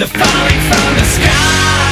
The falling from the sky.